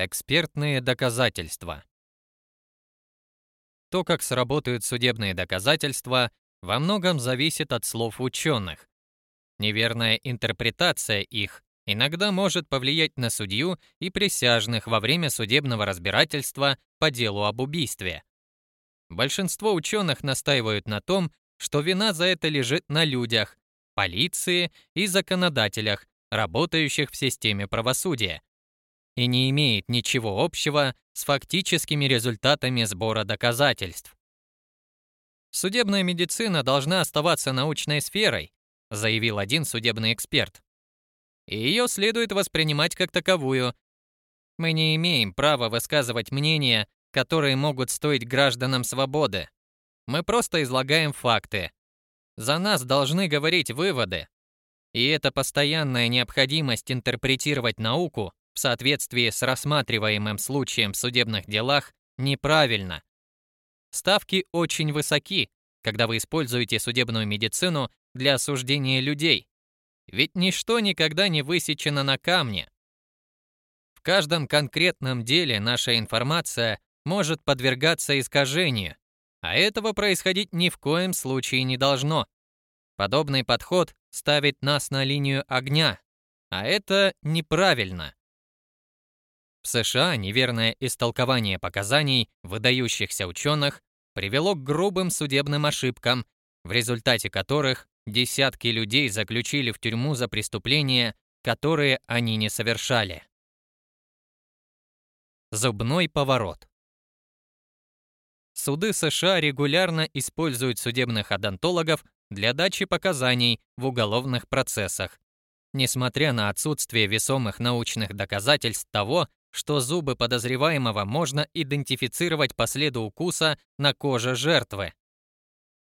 Экспертные доказательства. То, как сработают судебные доказательства, во многом зависит от слов ученых. Неверная интерпретация их иногда может повлиять на судью и присяжных во время судебного разбирательства по делу об убийстве. Большинство ученых настаивают на том, что вина за это лежит на людях, полиции и законодателях, работающих в системе правосудия, и не имеет ничего общего с фактическими результатами сбора доказательств. Судебная медицина должна оставаться научной сферой, заявил один судебный эксперт. И ее следует воспринимать как таковую. Мы не имеем права высказывать мнения, которые могут стоить гражданам свободы. Мы просто излагаем факты. За нас должны говорить выводы. И эта постоянная необходимость интерпретировать науку в соответствии с рассматриваемым случаем в судебных делах неправильно. Ставки очень высоки, когда вы используете судебную медицину для осуждения людей. Ведь ничто никогда не высечено на камне. В каждом конкретном деле наша информация может подвергаться искажению, а этого происходить ни в коем случае не должно. Подобный подход ставит нас на линию огня, а это неправильно. США неверное истолкование показаний выдающихся ученых привело к грубым судебным ошибкам, в результате которых десятки людей заключили в тюрьму за преступления, которые они не совершали. Зубной поворот. Суды США регулярно используют судебных одонтологов для дачи показаний в уголовных процессах. Несмотря на отсутствие весомых научных доказательств того, что зубы подозреваемого можно идентифицировать по следу укуса на коже жертвы.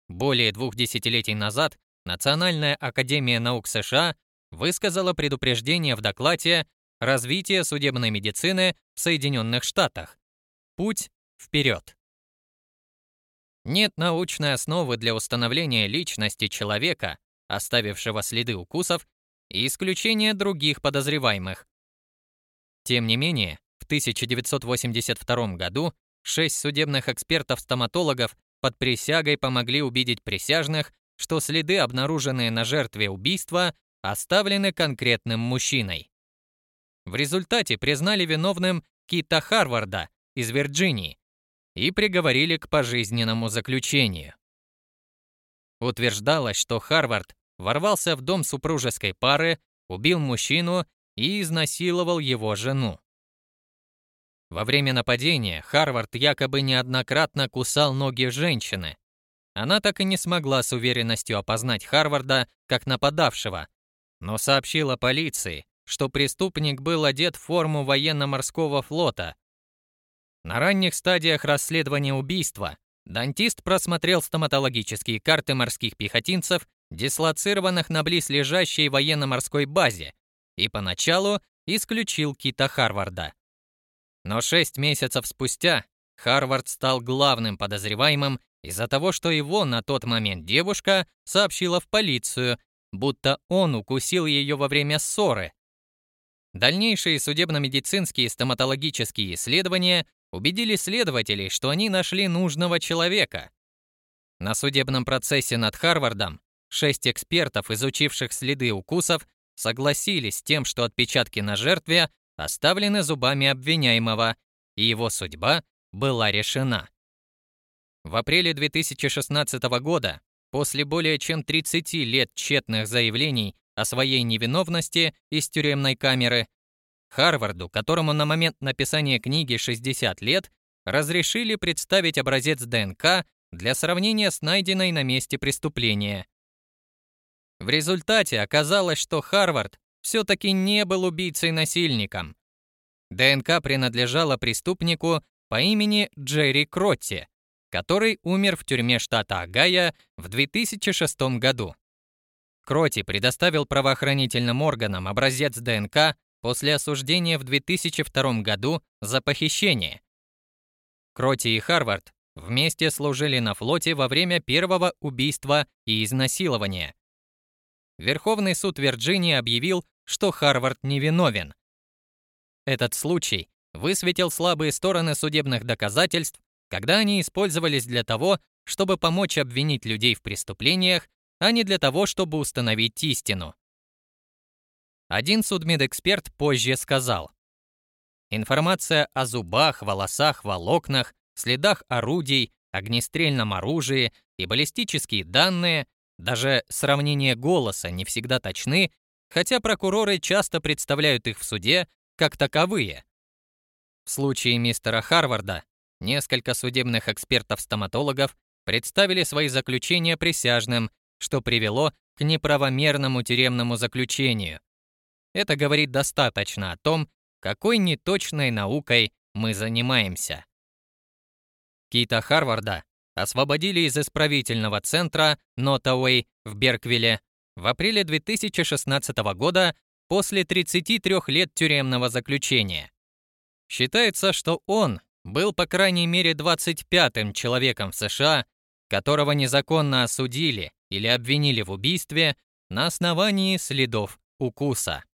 Более двух десятилетий назад Национальная академия наук США высказала предупреждение в докладе «Развитие судебной медицины в Соединенных Штатах. Путь вперед». Нет научной основы для установления личности человека, оставившего следы укусов, и исключения других подозреваемых. Тем не менее, в 1982 году шесть судебных экспертов-стоматологов под присягой помогли убедить присяжных, что следы, обнаруженные на жертве убийства, оставлены конкретным мужчиной. В результате признали виновным Кита Харварда из Вирджинии и приговорили к пожизненному заключению. Утверждалось, что Харвард ворвался в дом супружеской пары, убил мужчину и изнасиловал его жену. Во время нападения Харвард якобы неоднократно кусал ноги женщины. Она так и не смогла с уверенностью опознать Харварда как нападавшего, но сообщила полиции, что преступник был одет в форму военно-морского флота. На ранних стадиях расследования убийства дантист просмотрел стоматологические карты морских пехотинцев, дислоцированных на близлежащей военно-морской базе, и поначалу исключил Кита Харварда. Но шесть месяцев спустя Харвард стал главным подозреваемым из-за того, что его на тот момент девушка сообщила в полицию, будто он укусил ее во время ссоры. Дальнейшие судебно-медицинские и стоматологические исследования убедили следователей, что они нашли нужного человека. На судебном процессе над Харвардом шесть экспертов, изучивших следы укусов, согласились с тем, что отпечатки на жертве оставлены зубами обвиняемого, и его судьба была решена. В апреле 2016 года, после более чем 30 лет тщетных заявлений о своей невиновности из тюремной камеры, Харварду, которому на момент написания книги 60 лет, разрешили представить образец ДНК для сравнения с найденной на месте преступления. В результате оказалось, что Харвард все-таки не был убийцей-насильником. ДНК принадлежала преступнику по имени Джерри Кротти, который умер в тюрьме штата Огайо в 2006 году. Кротти предоставил правоохранительным органам образец ДНК после осуждения в 2002 году за похищение. Кротти и Харвард вместе служили на флоте во время первого убийства и изнасилования. Верховный суд Вирджинии объявил, что Харвард невиновен. Этот случай высветил слабые стороны судебных доказательств, когда они использовались для того, чтобы помочь обвинить людей в преступлениях, а не для того, чтобы установить истину. Один судмедэксперт позже сказал, Информация о зубах, волосах, волокнах, следах орудий, огнестрельном оружии и баллистические данные, даже сравнение голоса не всегда точны, хотя прокуроры часто представляют их в суде как таковые. В случае мистера Харварда несколько судебных экспертов-стоматологов представили свои заключения присяжным, что привело к неправомерному тюремному заключению. Это говорит достаточно о том, какой неточной наукой мы занимаемся. Кита Харварда освободили из исправительного центра Нотауэй в Берквилле в апреле 2016 года после 33 лет тюремного заключения. Считается, что он был по крайней мере 25-м человеком в США, которого незаконно осудили или обвинили в убийстве на основании следов укуса.